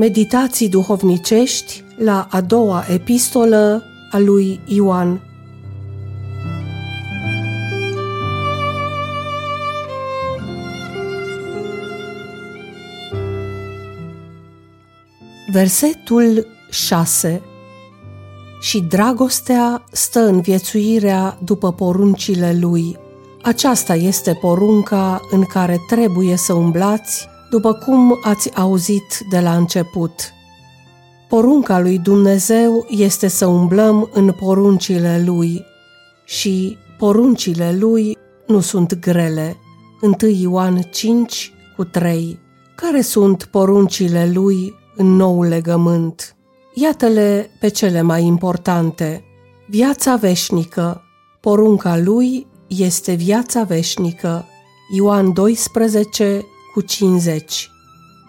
Meditații duhovnicești la a doua epistolă a lui Ioan. Versetul 6 Și dragostea stă în viețuirea după poruncile lui. Aceasta este porunca în care trebuie să umblați după cum ați auzit de la început. Porunca lui Dumnezeu este să umblăm în poruncile lui și poruncile lui nu sunt grele. 1 Ioan 5 cu 3 Care sunt poruncile lui în nou legământ? Iată-le pe cele mai importante. Viața veșnică. Porunca lui este viața veșnică. Ioan 12 cu 50.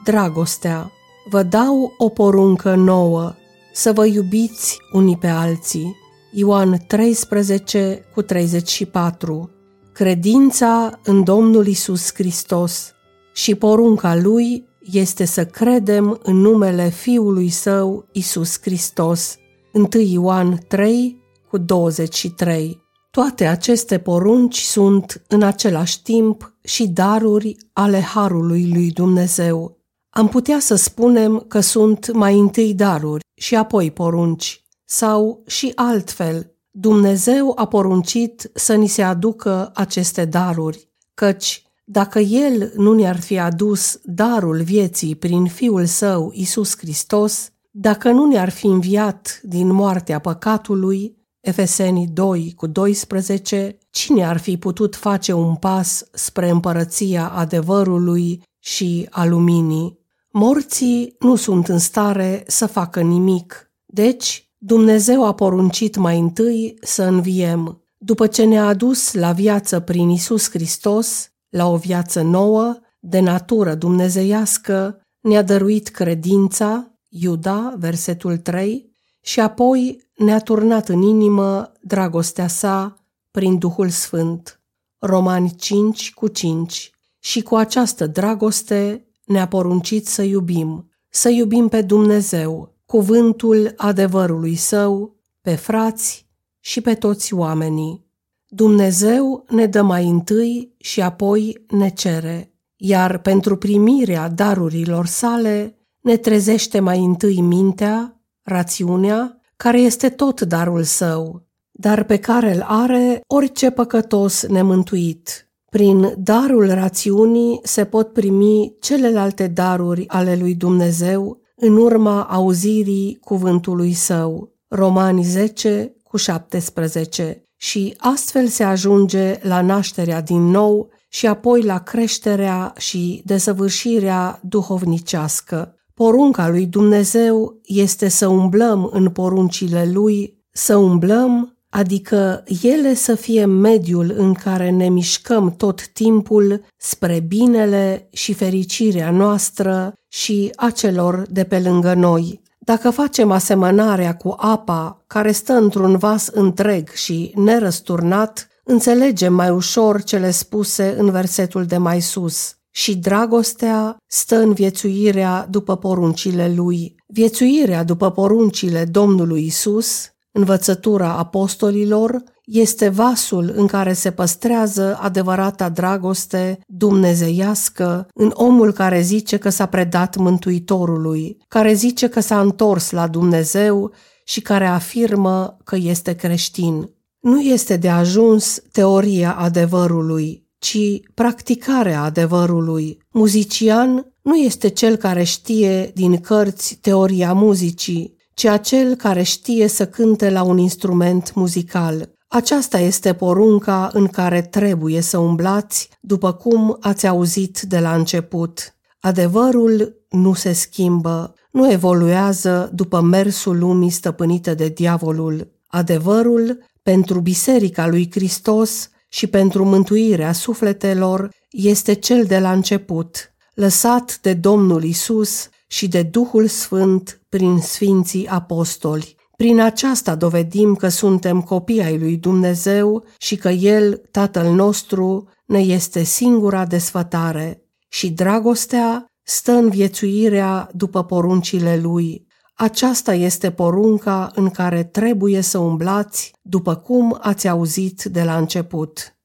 Dragostea, vă dau o poruncă nouă, să vă iubiți unii pe alții. Ioan 13 cu 34. Credința în Domnul Isus Hristos și porunca lui este să credem în numele Fiului Său, Isus Hristos. 1 Ioan 3 cu 23. Toate aceste porunci sunt în același timp și daruri ale Harului lui Dumnezeu. Am putea să spunem că sunt mai întâi daruri și apoi porunci, sau și altfel. Dumnezeu a poruncit să ni se aducă aceste daruri, căci dacă El nu ne-ar fi adus darul vieții prin Fiul Său, Isus Hristos, dacă nu ne-ar fi înviat din moartea păcatului, Efesenii 2 cu 12, cine ar fi putut face un pas spre împărăția adevărului și a luminii? Morții nu sunt în stare să facă nimic. Deci, Dumnezeu a poruncit mai întâi să înviem. După ce ne-a adus la viață prin Isus Hristos, la o viață nouă, de natură dumnezeiască, ne-a dăruit credința, Iuda, versetul 3, și apoi ne-a turnat în inimă dragostea sa prin Duhul Sfânt. Romani 5 cu 5 Și cu această dragoste ne-a poruncit să iubim, să iubim pe Dumnezeu, cuvântul adevărului său, pe frați și pe toți oamenii. Dumnezeu ne dă mai întâi și apoi ne cere, iar pentru primirea darurilor sale ne trezește mai întâi mintea, rațiunea care este tot darul său, dar pe care îl are orice păcătos nemântuit. Prin darul rațiunii se pot primi celelalte daruri ale lui Dumnezeu în urma auzirii cuvântului său. Romani 10 cu 17 și astfel se ajunge la nașterea din nou și apoi la creșterea și desăvârșirea duhovnicească. Porunca lui Dumnezeu este să umblăm în poruncile lui, să umblăm, adică ele să fie mediul în care ne mișcăm tot timpul spre binele și fericirea noastră și a celor de pe lângă noi. Dacă facem asemănarea cu apa care stă într-un vas întreg și nerăsturnat, înțelegem mai ușor cele spuse în versetul de mai sus – și dragostea stă în viețuirea după poruncile lui. Viețuirea după poruncile Domnului Isus, învățătura apostolilor, este vasul în care se păstrează adevărata dragoste dumnezeiască în omul care zice că s-a predat Mântuitorului, care zice că s-a întors la Dumnezeu și care afirmă că este creștin. Nu este de ajuns teoria adevărului, ci practicarea adevărului. Muzician nu este cel care știe din cărți teoria muzicii, ci acel care știe să cânte la un instrument muzical. Aceasta este porunca în care trebuie să umblați, după cum ați auzit de la început. Adevărul nu se schimbă, nu evoluează după mersul lumii stăpânite de diavolul. Adevărul, pentru Biserica lui Hristos, și pentru mântuirea sufletelor este cel de la început, lăsat de Domnul Isus și de Duhul Sfânt prin Sfinții Apostoli. Prin aceasta dovedim că suntem copii ai lui Dumnezeu și că El, Tatăl nostru, ne este singura desfătare și dragostea stă în viețuirea după poruncile lui. Aceasta este porunca în care trebuie să umblați, după cum ați auzit de la început.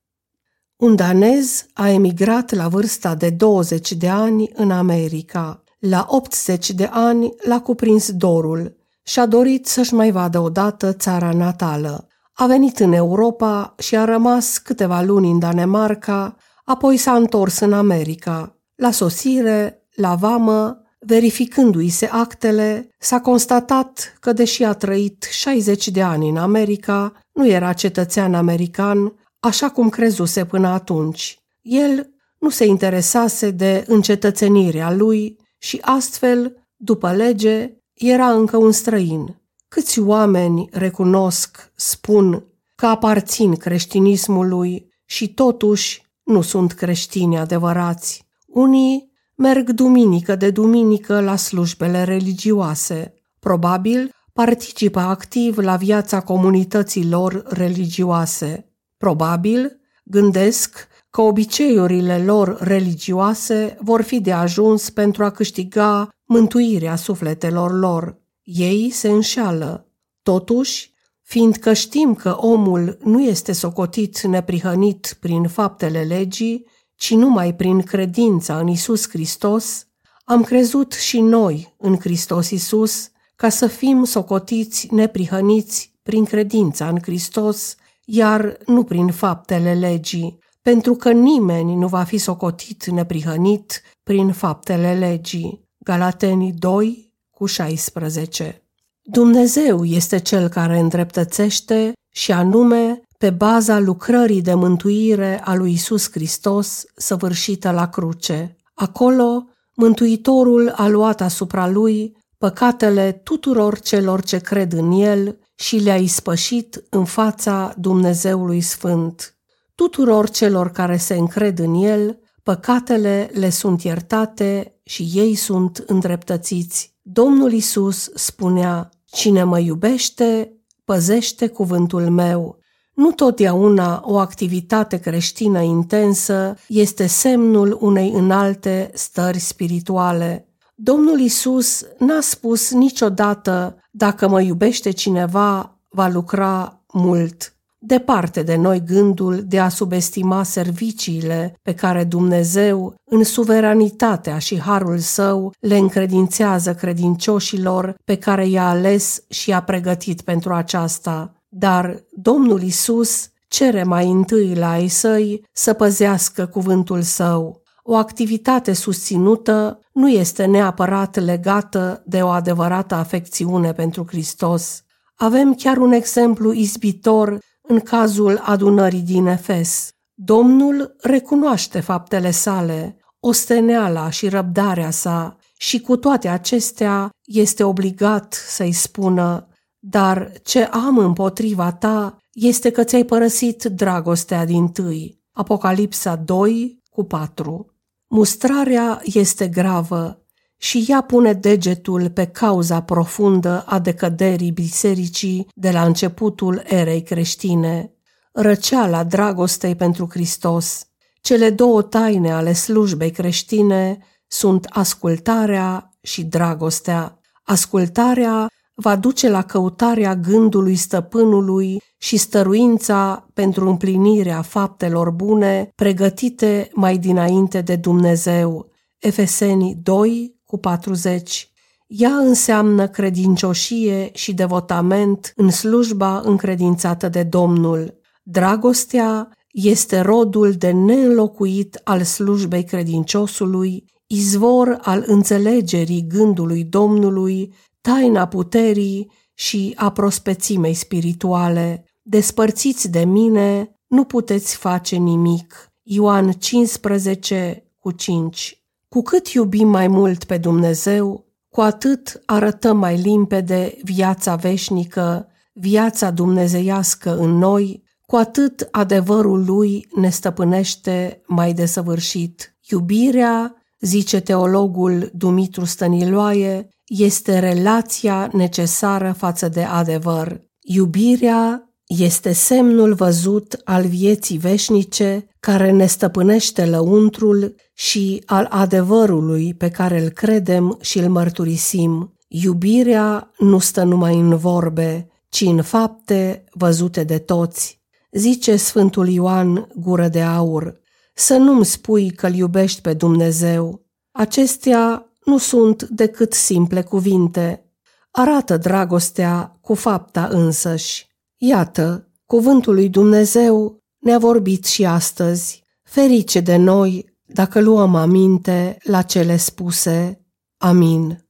Un danez a emigrat la vârsta de 20 de ani în America. La 80 de ani l-a cuprins dorul și a dorit să-și mai vadă odată țara natală. A venit în Europa și a rămas câteva luni în Danemarca, apoi s-a întors în America. La sosire, la vamă, verificându-i se actele, s-a constatat că, deși a trăit 60 de ani în America, nu era cetățean american, așa cum crezuse până atunci. El nu se interesase de încetățenirea lui și astfel, după lege, era încă un străin. Câți oameni recunosc, spun că aparțin creștinismului și totuși nu sunt creștini adevărați. Unii merg duminică de duminică la slujbele religioase. Probabil participă activ la viața comunității lor religioase. Probabil gândesc că obiceiurile lor religioase vor fi de ajuns pentru a câștiga mântuirea sufletelor lor. Ei se înșală. Totuși, fiindcă știm că omul nu este socotit neprihănit prin faptele legii, ci numai prin credința în Isus Hristos, am crezut și noi în Hristos Isus ca să fim socotiți neprihăniți prin credința în Hristos, iar nu prin faptele legii, pentru că nimeni nu va fi socotit neprihănit prin faptele legii. Galateni 2 cu 16 Dumnezeu este Cel care îndreptățește și anume pe baza lucrării de mântuire a lui Isus Hristos săvârșită la cruce. Acolo, Mântuitorul a luat asupra lui păcatele tuturor celor ce cred în el și le-a ispășit în fața Dumnezeului Sfânt. Tuturor celor care se încred în el, păcatele le sunt iertate și ei sunt îndreptățiți. Domnul Isus spunea, Cine mă iubește, păzește cuvântul meu. Nu totdeauna o activitate creștină intensă este semnul unei înalte stări spirituale. Domnul Isus n-a spus niciodată, dacă mă iubește cineva, va lucra mult. Departe de noi gândul de a subestima serviciile pe care Dumnezeu, în suveranitatea și harul său, le încredințează credincioșilor pe care i-a ales și i-a pregătit pentru aceasta. Dar Domnul Isus cere mai întâi la ei săi să păzească cuvântul său. O activitate susținută nu este neapărat legată de o adevărată afecțiune pentru Hristos. Avem chiar un exemplu izbitor în cazul adunării din Efes. Domnul recunoaște faptele sale, osteneala și răbdarea sa și cu toate acestea este obligat să-i spună dar ce am împotriva ta este că ți-ai părăsit dragostea din tâi. Apocalipsa 2 cu 4 Mustrarea este gravă și ea pune degetul pe cauza profundă a decăderii bisericii de la începutul erei creștine, răceala dragostei pentru Hristos. Cele două taine ale slujbei creștine sunt ascultarea și dragostea. Ascultarea va duce la căutarea gândului stăpânului și stăruința pentru împlinirea faptelor bune pregătite mai dinainte de Dumnezeu. Efeseni 2 cu 40. Ea înseamnă credincioșie și devotament în slujba încredințată de Domnul. Dragostea este rodul de neînlocuit al slujbei credinciosului, izvor al înțelegerii gândului Domnului, taina puterii și a prospețimei spirituale. Despărțiți de mine, nu puteți face nimic. Ioan 15 cu 5 cu cât iubim mai mult pe Dumnezeu, cu atât arătăm mai limpede viața veșnică, viața dumnezeiască în noi, cu atât adevărul lui ne stăpânește mai desăvârșit. Iubirea, zice teologul Dumitru Stăniloae, este relația necesară față de adevăr. Iubirea este semnul văzut al vieții veșnice care ne stăpânește lăuntrul și al adevărului pe care îl credem și îl mărturisim. Iubirea nu stă numai în vorbe, ci în fapte văzute de toți. Zice Sfântul Ioan, gură de aur, să nu-mi spui că-L iubești pe Dumnezeu. Acestea nu sunt decât simple cuvinte. Arată dragostea cu fapta însăși. Iată, cuvântul lui Dumnezeu ne-a vorbit și astăzi. Ferice de noi dacă luăm aminte la cele spuse. Amin.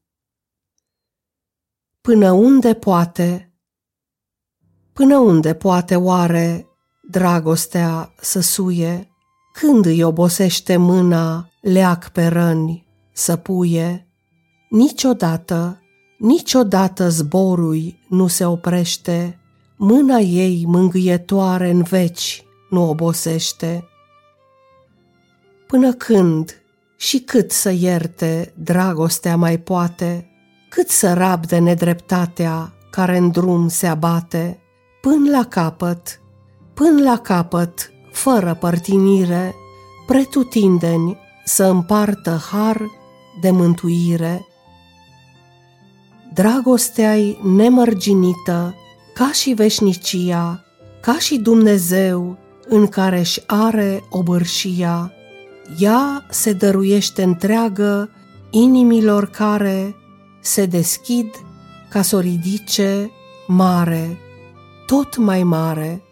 Până unde poate? Până unde poate oare dragostea să suie? Când îi obosește mâna, leac pe răni, să puie? Niciodată, niciodată zborui nu se oprește, mâna ei mângâietoare în veci nu obosește. Până când și cât să ierte dragostea mai poate, cât să rabde nedreptatea care în drum se abate, până la capăt, până la capăt, fără părtinire, pretutindeni să împartă har de mântuire. Dragostea-i nemărginită, ca și veșnicia, ca și Dumnezeu în care își are obârșia, ea se dăruiește întreagă inimilor care se deschid ca să o ridice mare, tot mai mare,